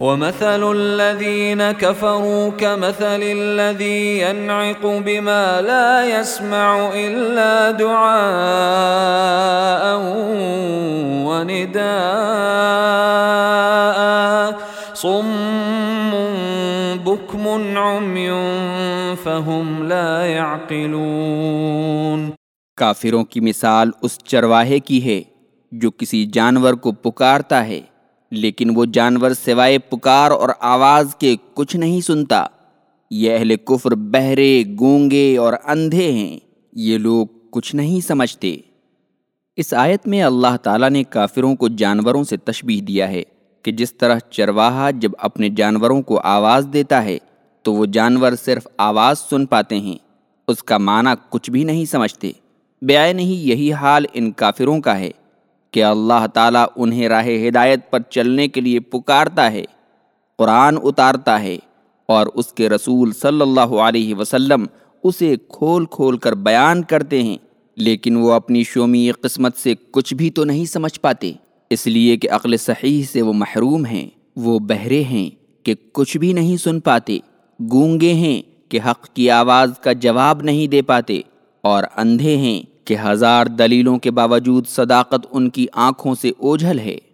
ومثل الذين كفروا كمثل الذي ينعق بما لا يسمع إلا دعاء ونداء. صم بكم عمي فهم لا يعقلون. کافروں کی مثال اس چرواہے کی ہے جو کسی جانور کو پکارتا ہے۔ لیکن وہ جانور سوائے پکار اور آواز کے کچھ نہیں سنتا۔ یہ اہل کفر بہرے، گونگے اور اندھے ہیں۔ یہ لوگ کچھ نہیں سمجھتے۔ اس آیت میں اللہ تعالیٰ نے کافروں کو جانوروں سے تشبیح دیا ہے کہ جس طرح چرواہا جب اپنے جانوروں کو آواز دیتا ہے، تو وہ جانور صرف آواز سن پاتے ہیں۔ اس کا معنی کچھ بھی نہیں سمجھتے۔ بیائے نہیں، یہی حال ان کافروں کا ہے۔ کہ اللہ تعالیٰ انہیں راہ ہدایت پر چلنے کے لیے پکارتا ہے، قرآن اتارتا ہے اور اس کے رسول صلی اللہ علیہ وسلم اسے کھول کھول کر بیان کرتے ہیں، لیکن وہ اپنی شومی قسمت سے کچھ بھی تو نہیں سمجھ پاتے۔ اس لیے کہ عقل صحیح سے وہ محروم ہیں، وہ بہرے ہیں کہ کچھ بھی نہیں سن پاتے۔ گونگے ہیں کہ حق کی آواز کا جواب نہیں دے پاتے اور اندھے ہیں کہ ہزار دلیلوں کے باوجود صداقت ان کی آنکھوں سے اوجھل ہے۔